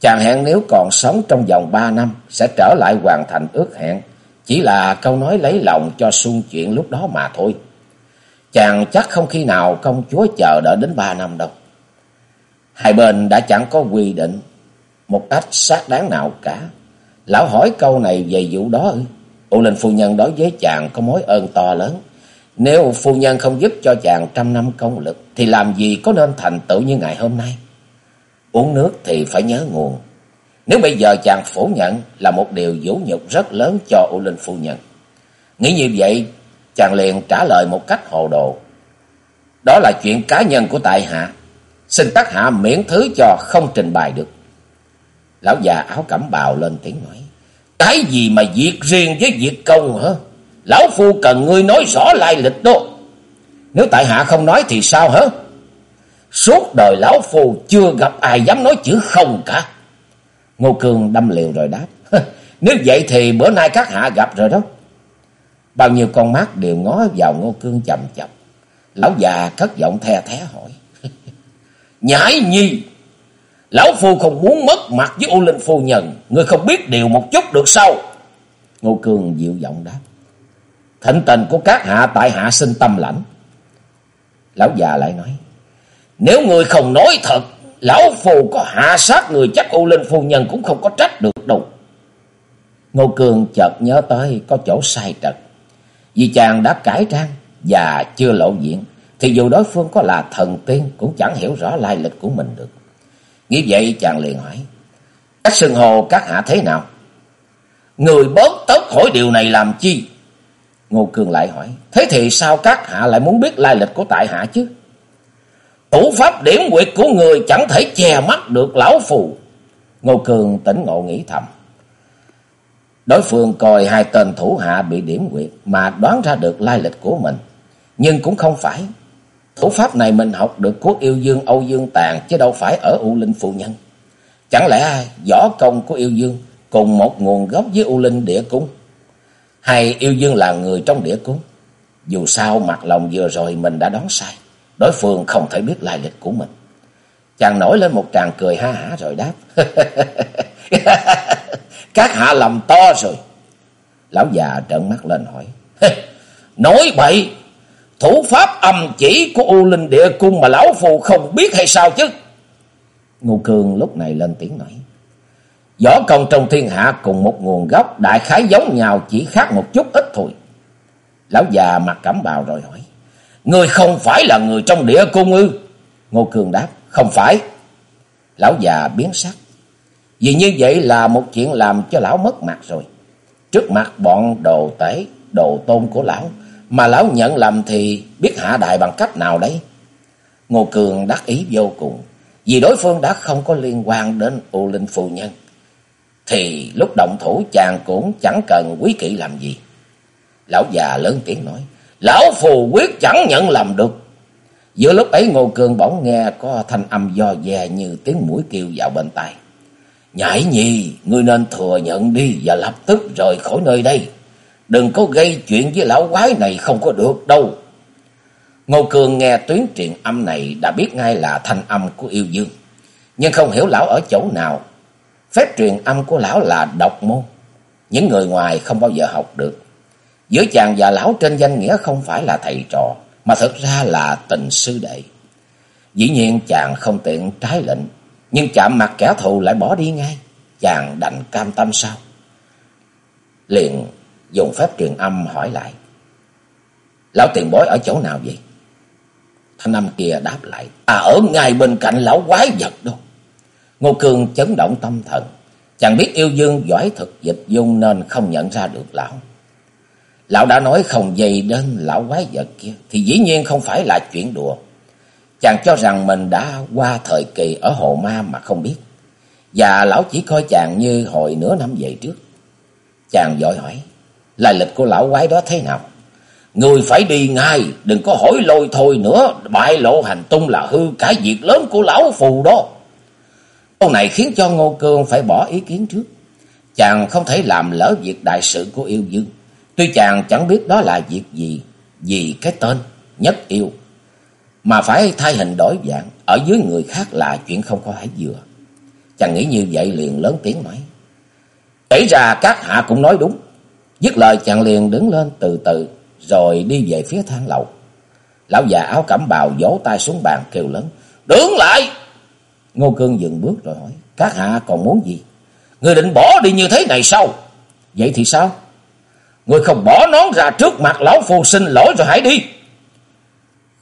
S1: Chàng hẹn nếu còn sống trong vòng ba năm sẽ trở lại hoàn thành ước hẹn. Chỉ là câu nói lấy lòng cho xuân chuyện lúc đó mà thôi. Chàng chắc không khi nào công chúa chờ đợi đến ba năm đâu. Hai bên đã chẳng có quy định một cách xác đáng nào cả. Lão hỏi câu này về vụ đó ư? U Linh phu nhân đối với chàng có mối ơn to lớn. Nếu phu nhân không giúp cho chàng trăm năm công lực, thì làm gì có nên thành tựu như ngày hôm nay? Uống nước thì phải nhớ nguồn. Nếu bây giờ chàng phủ nhận là một điều vũ nhục rất lớn cho U Linh phu nhân. Nghĩ như vậy, chàng liền trả lời một cách hồ đồ. Đó là chuyện cá nhân của tại hạ. Xin tác hạ miễn thứ cho không trình bày được. Lão già áo cẩm bào lên tiếng nói. Cái gì mà việc riêng với việc công hả? Lão Phu cần ngươi nói rõ lai lịch đó. Nếu tại hạ không nói thì sao hả? Suốt đời Lão Phu chưa gặp ai dám nói chữ không cả. Ngô Cương đâm liều rồi đáp. Nếu vậy thì bữa nay các hạ gặp rồi đó. Bao nhiêu con mắt đều ngó vào Ngô Cương chậm chậm. Lão già cất giọng the thé hỏi. Nhãi nhi, Lão Phu không muốn mất mặt với U Linh Phu Nhân. Ngươi không biết điều một chút được sao? Ngô Cương dịu giọng đáp. Thịnh tình của các hạ tại hạ sinh tâm lãnh. Lão già lại nói. Nếu ngươi không nói thật, Lão Phu có hạ sát người chắc U Linh Phu Nhân cũng không có trách được đâu. Ngô Cương chợt nhớ tới có chỗ sai trật. Vì chàng đã cải trang và chưa lộ diện, thì dù đối phương có là thần tiên cũng chẳng hiểu rõ lai lịch của mình được. Nghĩ vậy chàng liền hỏi. Các sừng hồ các hạ thế nào? Người bớt tớt hỏi điều này làm chi? Ngô Cương lại hỏi. Thế thì sao các hạ lại muốn biết lai lịch của tại hạ chứ? Thủ pháp điểm quyệt của người chẳng thể che mắt được lão phù. Ngô Cương tỉnh ngộ nghĩ thầm. Đối phương coi hai tên thủ hạ bị điểm quyệt mà đoán ra được lai lịch của mình. Nhưng cũng không phải Thủ pháp này mình học được của yêu dương Âu Dương Tàn chứ đâu phải ở U Linh Phụ Nhân. Chẳng lẽ võ công của yêu dương cùng một nguồn gốc với U Linh Địa Cung? Hay yêu dương là người trong địa cung? Dù sao mặt lòng vừa rồi mình đã đoán sai. Đối phương không thể biết lai lịch của mình. Chàng nổi lên một tràng cười ha hả rồi đáp. Các hạ lầm to rồi. Lão già trợn mắt lên hỏi. Nói bậy, Thủ pháp âm chỉ của U Linh Địa Cung mà Lão Phù không biết hay sao chứ? Ngô Cương lúc này lên tiếng nói. Võ công trong thiên hạ cùng một nguồn gốc đại khái giống nhau chỉ khác một chút ít thôi. Lão già mặt cẩm bào rồi hỏi. Người không phải là người trong địa cung ư? Ngô Cường đáp. Không phải. Lão già biến sắc. Vì như vậy là một chuyện làm cho lão mất mặt rồi. Trước mặt bọn đồ tể, đồ tôn của lão mà lão nhận lầm thì biết hạ đại bằng cách nào đấy? Ngô Cường đắc ý vô cùng. Vì đối phương đã không có liên quan đến U Linh Phu Nhân. Thì lúc động thủ chàng cũng chẳng cần quý kỵ làm gì. Lão già lớn tiếng nói. Lão Phù quyết chẳng nhận lầm được. Giữa lúc ấy Ngô Cường bỗng nghe có thanh âm do dè như tiếng mũi kêu vào bên tai. Nhảy nhi, ngươi nên thừa nhận đi và lập tức rời khỏi nơi đây. Đừng có gây chuyện với lão quái này không có được đâu. Ngô Cường nghe tuyến truyền âm này đã biết ngay là thanh âm của yêu dương. Nhưng không hiểu lão ở chỗ nào. Phép truyền âm của lão là độc môn. Những người ngoài không bao giờ học được. Giữa chàng và lão trên danh nghĩa không phải là thầy trò, mà thực ra là tình sư đệ. Dĩ nhiên chàng không tiện trái lệnh, nhưng chạm mặt kẻ thù lại bỏ đi ngay. Chàng đành cam tâm sao? Liền dùng phép truyền âm hỏi lại. Lão tiền bối ở chỗ nào vậy? Thanh âm kia đáp lại. À ở ngay bên cạnh lão quái vật đâu. Ngô Cương chấn động tâm thần. chẳng biết yêu dương giỏi thực dịch dung nên không nhận ra được lão. Lão đã nói không dây đến lão quái vật kia. Thì dĩ nhiên không phải là chuyện đùa. Chàng cho rằng mình đã qua thời kỳ ở hồ ma mà không biết. Và lão chỉ coi chàng như hồi nửa năm về trước. Chàng giỏi hỏi. Lai lịch của lão quái đó thế nào? Người phải đi ngay, đừng có hỏi lôi thôi nữa, bại lộ hành tung là hư cả việc lớn của lão phù đó. Câu này khiến cho Ngô Cương phải bỏ ý kiến trước. Chàng không thể làm lỡ việc đại sự của yêu dương. Tuy chàng chẳng biết đó là việc gì, vì cái tên nhất yêu. Mà phải thay hình đổi dạng, ở dưới người khác là chuyện không có hãy vừa. Chàng nghĩ như vậy liền lớn tiếng nói. Kể ra các hạ cũng nói đúng. Dứt lời chàng liền đứng lên từ từ, rồi đi về phía thang lầu. Lão già áo cẩm bào vỗ tay xuống bàn kêu lớn. Đứng lại! Ngô Cương dừng bước rồi hỏi. Các hạ còn muốn gì? Người định bỏ đi như thế này sao? Vậy thì sao? Người không bỏ nón ra trước mặt lão phu xin lỗi rồi hãy đi.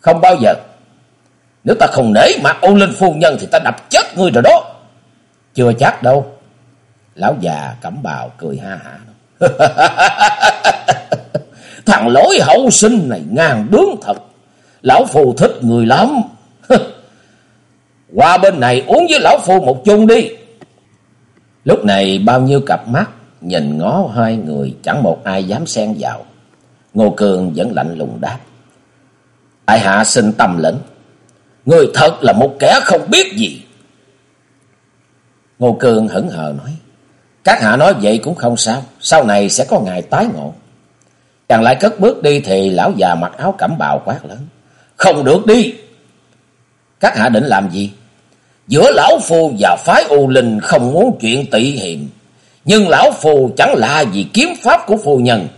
S1: Không bao giờ. Nếu ta không nể mặt ô linh phu nhân thì ta đập chết người rồi đó. Chưa chắc đâu. Lão già cẩm bào cười ha hả. Thằng lỗi hậu sinh này ngang bướng thật. Lão phù thích người lắm. Qua bên này uống với lão phu một chung đi. Lúc này bao nhiêu cặp mắt nhìn ngó hai người, chẳng một ai dám xen vào. Ngô Cường vẫn lạnh lùng đáp. Tại hạ xin tâm lĩnh. Người thật là một kẻ không biết gì. Ngô Cường hững hờ nói. Các hạ nói vậy cũng không sao. Sau này sẽ có ngày tái ngộ. Chàng lại cất bước đi thì lão già mặc áo cẩm bào quát lớn. Không được đi. Các hạ định làm gì? Giữa lão phu và phái U Linh không muốn chuyện tị hiểm. Nhưng lão phu chẳng là gì kiếm pháp của phu nhân.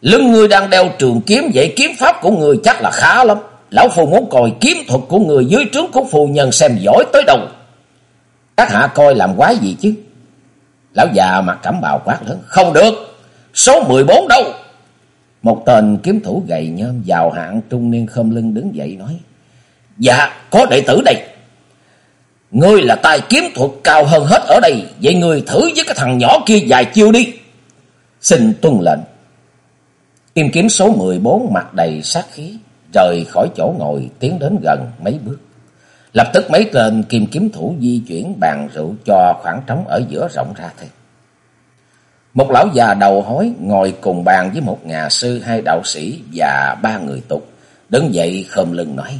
S1: Lưng người đang đeo trường kiếm, vậy kiếm pháp của người chắc là khá lắm. Lão phu muốn coi kiếm thuật của người dưới trướng của phu nhân xem giỏi tới đâu. Các hạ coi làm quái gì chứ? Lão già mặt cẩm bào quát lớn. Không được. Số 14 đâu? Một tên kiếm thủ gầy nhôm giàu hạng trung niên khom lưng đứng dậy nói. Dạ, có đệ tử đây. Ngươi là tài kiếm thuật cao hơn hết ở đây. Vậy ngươi thử với cái thằng nhỏ kia vài chiêu đi. Xin tuân lệnh. Kim kiếm số 14 mặt đầy sát khí. Rời khỏi chỗ ngồi tiến đến gần mấy bước. Lập tức mấy tên kim kiếm thủ di chuyển bàn rượu cho khoảng trống ở giữa rộng ra thêm. Một lão già đầu hối ngồi cùng bàn với một nhà sư, hai đạo sĩ và ba người tục. Đứng dậy khom lưng nói.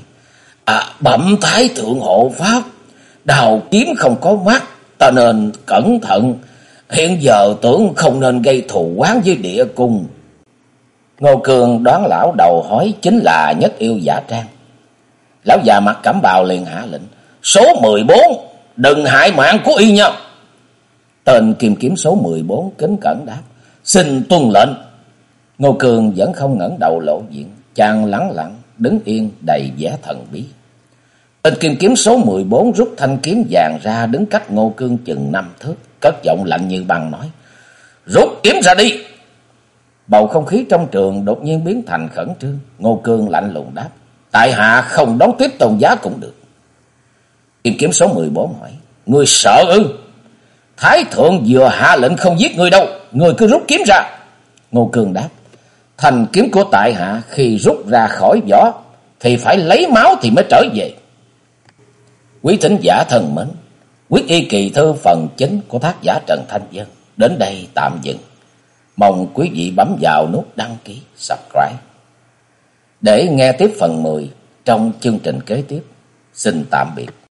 S1: À, bẩm thái thượng hộ pháp, đào kiếm không có mắt, ta nên cẩn thận. Hiện giờ tưởng không nên gây thù quán với địa cung. Ngô Cường đoán lão đầu hói chính là nhất yêu giả trang. Lão già mặt cẩm bào liền hạ lệnh. Số 14, đừng hại mạng của y nhau. Tên kim kiếm số 14 kính cẩn đáp. Xin tuân lệnh. Ngô Cường vẫn không ngẩng đầu lộ diện. Chàng lắng lặng, đứng yên đầy vẻ thần bí. Tên kim kiếm số 14 rút thanh kiếm vàng ra đứng cách Ngô Cương chừng năm thước. Cất giọng lạnh như băng nói. Rút kiếm ra đi. Bầu không khí trong trường đột nhiên biến thành khẩn trương. Ngô Cương lạnh lùng đáp. Tại hạ không đón tiếp tôn giá cũng được. Kim kiếm số 14 hỏi. Ngươi sợ ư? Thái thượng vừa hạ lệnh không giết ngươi đâu. Ngươi cứ rút kiếm ra. Ngô Cường đáp. Thành kiếm của tại hạ khi rút ra khỏi vỏ thì phải lấy máu thì mới trở về. Quý thính giả thần mến, quyết y kỳ thư phần chính của tác giả Trần Thanh Dân đến đây tạm dừng. Mong quý vị bấm vào nút đăng ký, subscribe để nghe tiếp phần 10 trong chương trình kế tiếp. Xin tạm biệt.